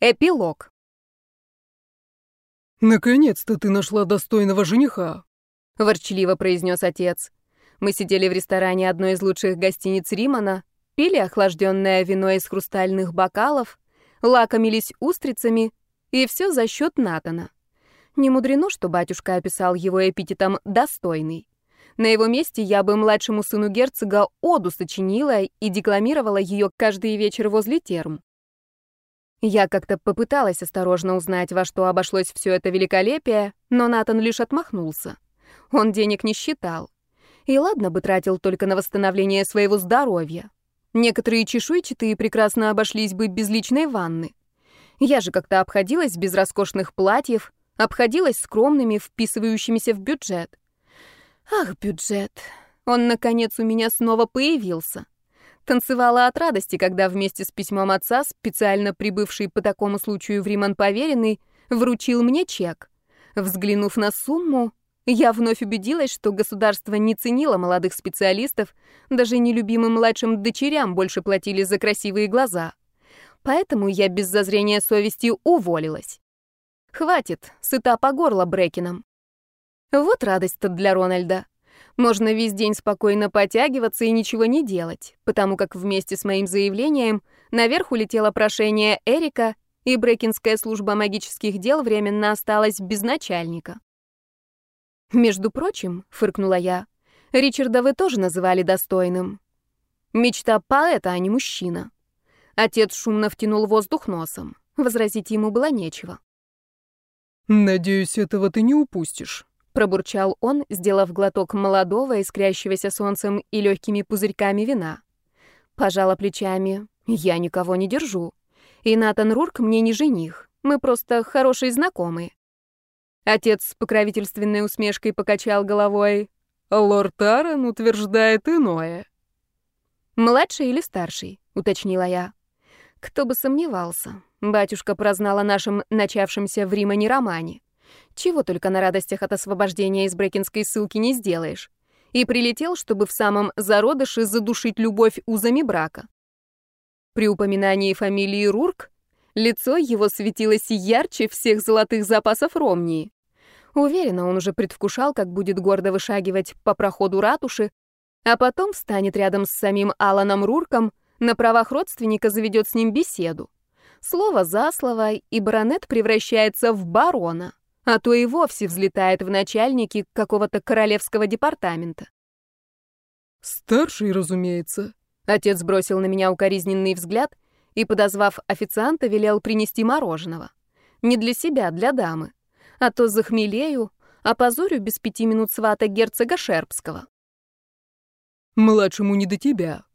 Эпилог. «Наконец-то ты нашла достойного жениха», — ворчливо произнес отец. Мы сидели в ресторане одной из лучших гостиниц Римана, пили охлажденное вино из хрустальных бокалов, лакомились устрицами, и все за счет Натана. Не мудрено, что батюшка описал его эпитетом «достойный». На его месте я бы младшему сыну герцога оду сочинила и декламировала ее каждый вечер возле терм. Я как-то попыталась осторожно узнать, во что обошлось все это великолепие, но Натан лишь отмахнулся. Он денег не считал. И ладно бы тратил только на восстановление своего здоровья. Некоторые чешуйчатые прекрасно обошлись бы без личной ванны. Я же как-то обходилась без роскошных платьев, обходилась скромными, вписывающимися в бюджет. Ах, бюджет. Он, наконец, у меня снова появился. Танцевала от радости, когда вместе с письмом отца, специально прибывший по такому случаю в Риман поверенный, вручил мне чек. Взглянув на сумму, я вновь убедилась, что государство не ценило молодых специалистов, даже нелюбимым младшим дочерям больше платили за красивые глаза. Поэтому я без зазрения совести уволилась. Хватит, сыта по горло Брекином. Вот радость-то для Рональда. Можно весь день спокойно потягиваться и ничего не делать, потому как вместе с моим заявлением наверх улетело прошение Эрика, и Брекинская служба магических дел временно осталась без начальника. «Между прочим», — фыркнула я, — «Ричарда вы тоже называли достойным. Мечта поэта, а не мужчина». Отец шумно втянул воздух носом. Возразить ему было нечего. «Надеюсь, этого ты не упустишь», пробурчал он, сделав глоток молодого, искрящегося солнцем и легкими пузырьками вина. Пожала плечами. Я никого не держу. И Натан Рурк мне не жених. Мы просто хорошие знакомые. Отец с покровительственной усмешкой покачал головой. Лорд Аарон утверждает иное. «Младший или старший?» — уточнила я. Кто бы сомневался. Батюшка прознал о нашем начавшемся в Римане романе. Чего только на радостях от освобождения из брекинской ссылки не сделаешь. И прилетел, чтобы в самом зародыше задушить любовь узами брака. При упоминании фамилии Рурк лицо его светилось ярче всех золотых запасов Ромнии. Уверена, он уже предвкушал, как будет гордо вышагивать по проходу ратуши, а потом встанет рядом с самим Аланом Рурком, на правах родственника заведет с ним беседу. Слово за слово, и баронет превращается в барона а то и вовсе взлетает в начальники какого-то королевского департамента. «Старший, разумеется». Отец бросил на меня укоризненный взгляд и, подозвав официанта, велел принести мороженого. Не для себя, для дамы. А то захмелею, опозорю без пяти минут свата герцога Шерпского. «Младшему не до тебя.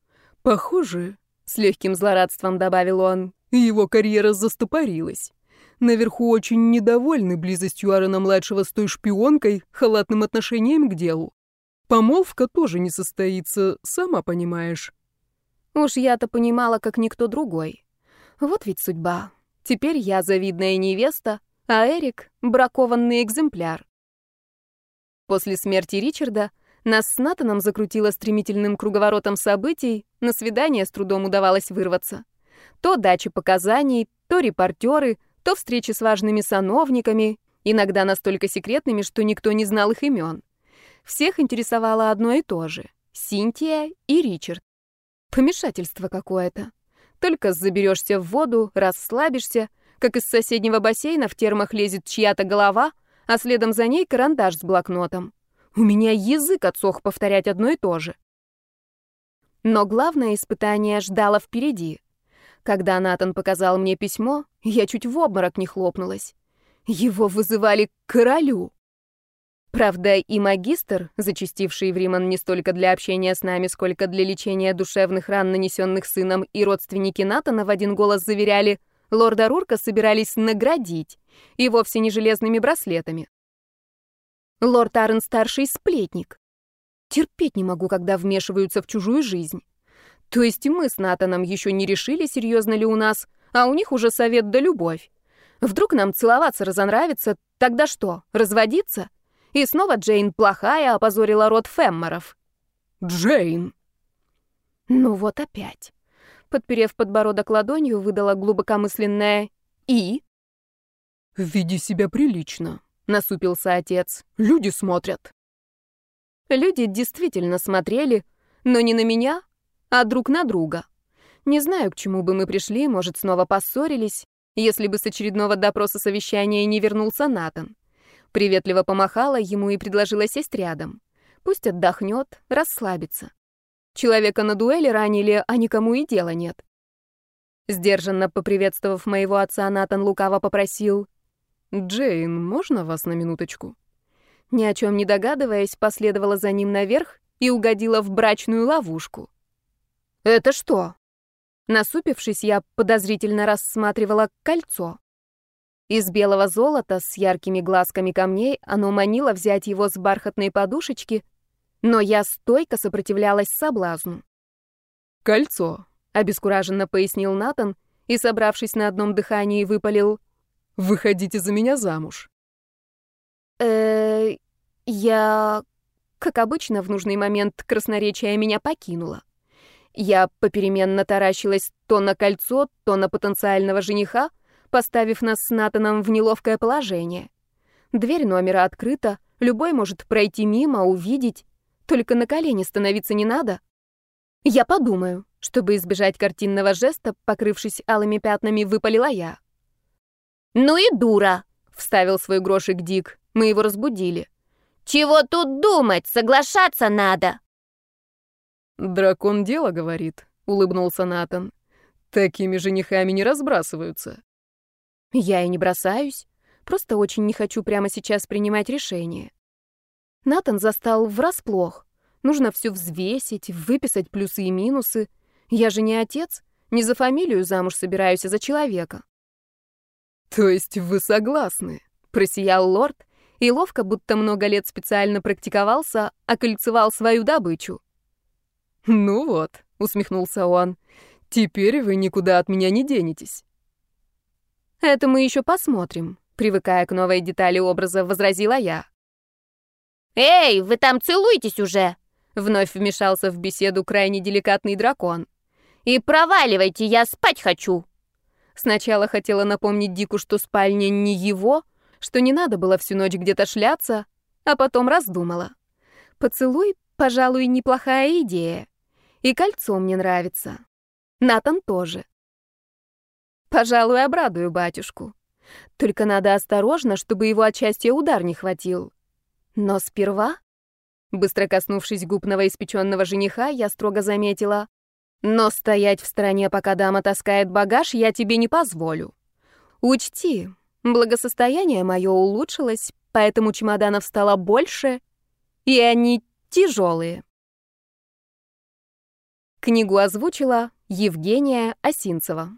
Похоже...» — с легким злорадством добавил он. «Его карьера застопорилась». Наверху очень недовольны близостью Аарона-младшего с той шпионкой, халатным отношением к делу. Помолвка тоже не состоится, сама понимаешь. Уж я-то понимала, как никто другой. Вот ведь судьба. Теперь я завидная невеста, а Эрик — бракованный экземпляр. После смерти Ричарда нас с Натаном закрутило стремительным круговоротом событий, на свидание с трудом удавалось вырваться. То дачи показаний, то репортеры — то встречи с важными сановниками, иногда настолько секретными, что никто не знал их имен. Всех интересовало одно и то же — Синтия и Ричард. Помешательство какое-то. Только заберешься в воду, расслабишься, как из соседнего бассейна в термах лезет чья-то голова, а следом за ней карандаш с блокнотом. У меня язык отсох повторять одно и то же. Но главное испытание ждало впереди. Когда Натан показал мне письмо, я чуть в обморок не хлопнулась. Его вызывали к королю. Правда, и магистр, зачастивший в Риман не столько для общения с нами, сколько для лечения душевных ран, нанесенных сыном, и родственники Натана в один голос заверяли, лорда Рурка собирались наградить, и вовсе не железными браслетами. Лорд Арен старший сплетник. Терпеть не могу, когда вмешиваются в чужую жизнь. То есть мы с Натаном еще не решили, серьезно ли у нас, а у них уже совет да любовь. Вдруг нам целоваться разонравится, тогда что, разводиться? И снова Джейн плохая опозорила род Фемморов. Джейн. Ну вот опять. Подперев подбородок ладонью, выдала глубокомысленная И? «Веди себя прилично», — насупился отец. «Люди смотрят». Люди действительно смотрели, но не на меня, а друг на друга. Не знаю, к чему бы мы пришли, может, снова поссорились, если бы с очередного допроса совещания не вернулся Натан. Приветливо помахала ему и предложила сесть рядом. Пусть отдохнет, расслабится. Человека на дуэли ранили, а никому и дела нет. Сдержанно поприветствовав моего отца, Натан лукаво попросил. «Джейн, можно вас на минуточку?» Ни о чем не догадываясь, последовала за ним наверх и угодила в брачную ловушку. «Это что?» Насупившись, я подозрительно рассматривала кольцо. Из белого золота с яркими глазками камней оно манило взять его с бархатной подушечки, но я стойко сопротивлялась соблазну. «Кольцо», — обескураженно пояснил Натан и, собравшись на одном дыхании, выпалил «Выходите за меня замуж». э я... Как обычно, в нужный момент красноречие меня покинуло. Я попеременно таращилась то на кольцо, то на потенциального жениха, поставив нас с Натаном в неловкое положение. Дверь номера открыта, любой может пройти мимо, увидеть. Только на колени становиться не надо. Я подумаю, чтобы избежать картинного жеста, покрывшись алыми пятнами, выпалила я. «Ну и дура!» — вставил свой грошик Дик. Мы его разбудили. «Чего тут думать? Соглашаться надо!» «Дракон дело говорит», — улыбнулся Натан. «Такими женихами не разбрасываются». «Я и не бросаюсь. Просто очень не хочу прямо сейчас принимать решение». Натан застал врасплох. Нужно все взвесить, выписать плюсы и минусы. Я же не отец, не за фамилию замуж собираюсь, а за человека. «То есть вы согласны?» — просиял лорд и ловко, будто много лет специально практиковался, окольцевал свою добычу. «Ну вот», — усмехнулся он, — «теперь вы никуда от меня не денетесь». «Это мы еще посмотрим», — привыкая к новой детали образа, возразила я. «Эй, вы там целуйтесь уже!» — вновь вмешался в беседу крайне деликатный дракон. «И проваливайте, я спать хочу!» Сначала хотела напомнить Дику, что спальня не его, что не надо было всю ночь где-то шляться, а потом раздумала. Поцелуй, пожалуй, неплохая идея. И кольцо мне нравится. Натан тоже. Пожалуй, обрадую батюшку. Только надо осторожно, чтобы его отчасти удар не хватил. Но сперва, быстро коснувшись губ новоиспеченного жениха, я строго заметила, «Но стоять в стороне, пока дама таскает багаж, я тебе не позволю. Учти, благосостояние мое улучшилось, поэтому чемоданов стало больше, и они тяжелые». Книгу озвучила Евгения Осинцева.